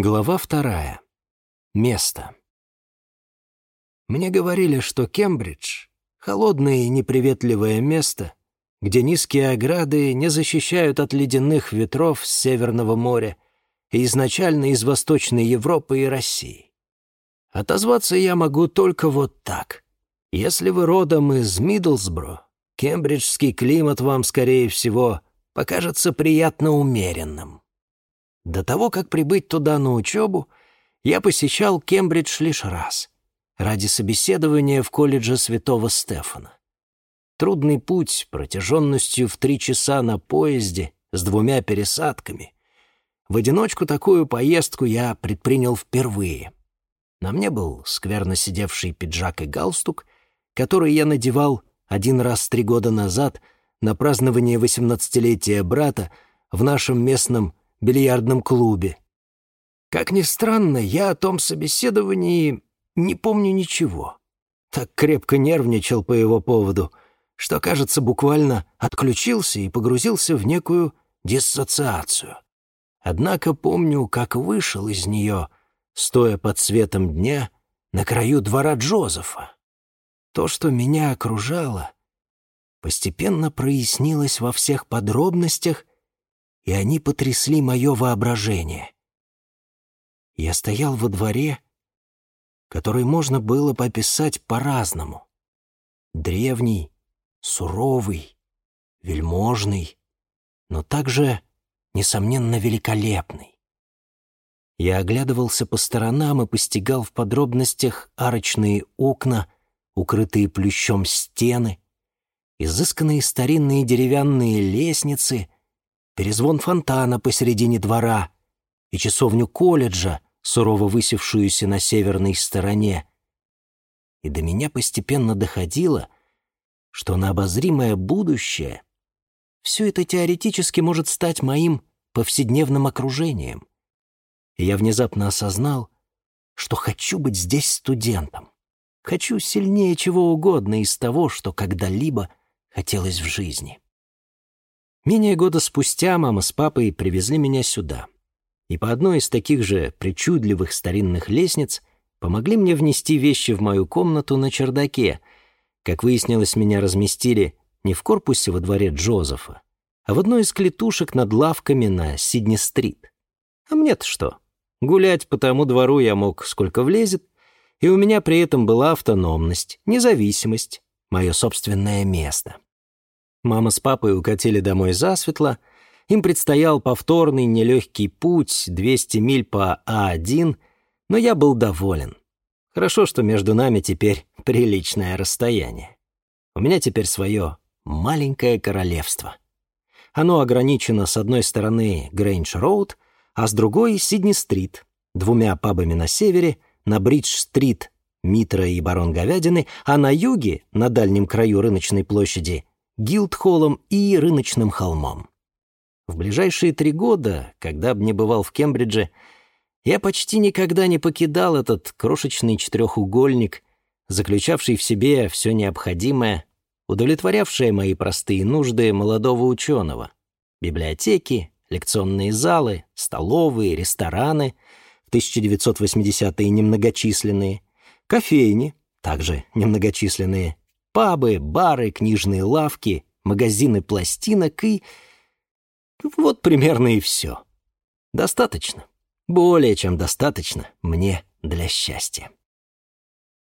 Глава вторая. Место. Мне говорили, что Кембридж — холодное и неприветливое место, где низкие ограды не защищают от ледяных ветров с Северного моря и изначально из Восточной Европы и России. Отозваться я могу только вот так. Если вы родом из Миддлсбро, кембриджский климат вам, скорее всего, покажется приятно умеренным. До того, как прибыть туда на учебу, я посещал Кембридж лишь раз, ради собеседования в колледже Святого Стефана. Трудный путь протяженностью в три часа на поезде с двумя пересадками. В одиночку такую поездку я предпринял впервые. На мне был скверно сидевший пиджак и галстук, который я надевал один раз три года назад на празднование восемнадцатилетия брата в нашем местном бильярдном клубе. Как ни странно, я о том собеседовании не помню ничего. Так крепко нервничал по его поводу, что, кажется, буквально отключился и погрузился в некую диссоциацию. Однако помню, как вышел из нее, стоя под светом дня на краю двора Джозефа. То, что меня окружало, постепенно прояснилось во всех подробностях и они потрясли мое воображение. Я стоял во дворе, который можно было бы описать по-разному. Древний, суровый, вельможный, но также, несомненно, великолепный. Я оглядывался по сторонам и постигал в подробностях арочные окна, укрытые плющом стены, изысканные старинные деревянные лестницы — перезвон фонтана посередине двора и часовню колледжа, сурово высевшуюся на северной стороне. И до меня постепенно доходило, что на обозримое будущее все это теоретически может стать моим повседневным окружением. И я внезапно осознал, что хочу быть здесь студентом. Хочу сильнее чего угодно из того, что когда-либо хотелось в жизни. Менее года спустя мама с папой привезли меня сюда. И по одной из таких же причудливых старинных лестниц помогли мне внести вещи в мою комнату на чердаке. Как выяснилось, меня разместили не в корпусе во дворе Джозефа, а в одной из клетушек над лавками на Сидни-стрит. А мне-то что? Гулять по тому двору я мог сколько влезет, и у меня при этом была автономность, независимость, мое собственное место. Мама с папой укатили домой засветло. Им предстоял повторный нелегкий путь, 200 миль по А1, но я был доволен. Хорошо, что между нами теперь приличное расстояние. У меня теперь свое маленькое королевство. Оно ограничено с одной стороны Грейндж-Роуд, а с другой — Сидни-стрит, двумя пабами на севере, на Бридж-стрит, Митра и Барон Говядины, а на юге, на дальнем краю рыночной площади, Гилдхоллом и Рыночным холмом. В ближайшие три года, когда бы не бывал в Кембридже, я почти никогда не покидал этот крошечный четырехугольник, заключавший в себе все необходимое, удовлетворявшее мои простые нужды молодого ученого. Библиотеки, лекционные залы, столовые, рестораны, в 1980-е немногочисленные, кофейни, также немногочисленные, пабы, бары, книжные лавки, магазины пластинок и... Вот примерно и все. Достаточно. Более чем достаточно мне для счастья.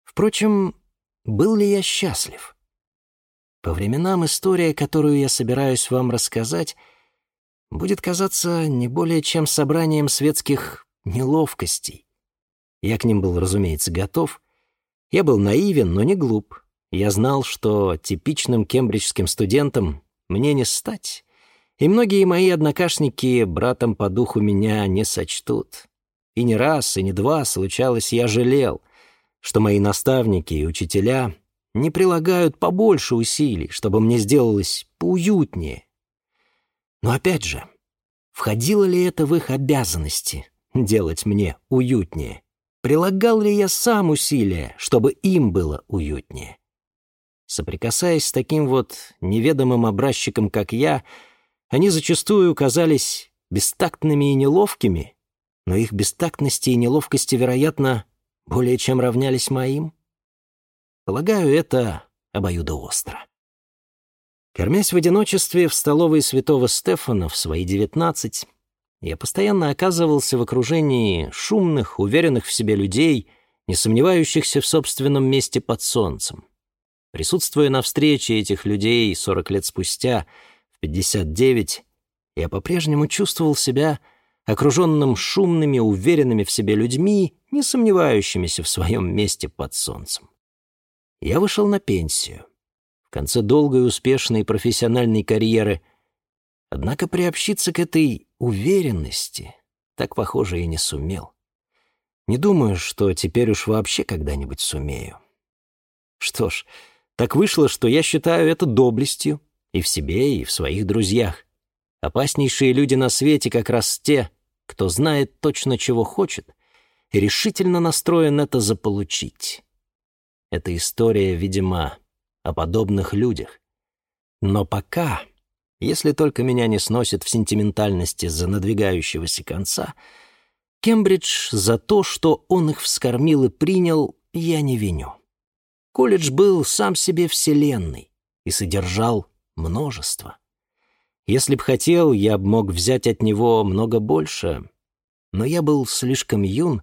Впрочем, был ли я счастлив? По временам история, которую я собираюсь вам рассказать, будет казаться не более чем собранием светских неловкостей. Я к ним был, разумеется, готов. Я был наивен, но не глуп. Я знал, что типичным кембриджским студентом мне не стать, и многие мои однокашники братом по духу меня не сочтут. И не раз, и не два случалось, я жалел, что мои наставники и учителя не прилагают побольше усилий, чтобы мне сделалось поуютнее. Но опять же, входило ли это в их обязанности делать мне уютнее? Прилагал ли я сам усилия, чтобы им было уютнее? Соприкасаясь с таким вот неведомым образчиком, как я, они зачастую казались бестактными и неловкими, но их бестактности и неловкости, вероятно, более чем равнялись моим. Полагаю, это обоюдоостро. Кормясь в одиночестве в столовой святого Стефана в свои девятнадцать, я постоянно оказывался в окружении шумных, уверенных в себе людей, не сомневающихся в собственном месте под солнцем. Присутствуя на встрече этих людей сорок лет спустя, в пятьдесят девять, я по-прежнему чувствовал себя окруженным шумными, уверенными в себе людьми, не сомневающимися в своем месте под солнцем. Я вышел на пенсию в конце долгой успешной профессиональной карьеры, однако приобщиться к этой уверенности так, похоже, и не сумел. Не думаю, что теперь уж вообще когда-нибудь сумею. Что ж, так вышло, что я считаю это доблестью и в себе, и в своих друзьях. Опаснейшие люди на свете как раз те, кто знает точно, чего хочет, и решительно настроен это заполучить. Эта история, видимо, о подобных людях. Но пока, если только меня не сносит в сентиментальности за надвигающегося конца, Кембридж за то, что он их вскормил и принял, я не виню. Колледж был сам себе вселенной и содержал множество. Если б хотел, я б мог взять от него много больше, но я был слишком юн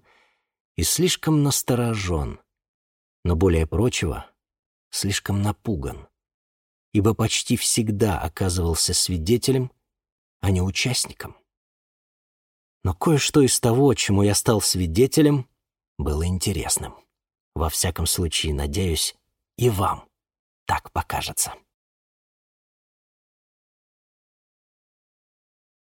и слишком насторожен. Но более прочего, слишком напуган, ибо почти всегда оказывался свидетелем, а не участником. Но кое-что из того, чему я стал свидетелем, было интересным. Во всяком случае, надеюсь, и вам так покажется.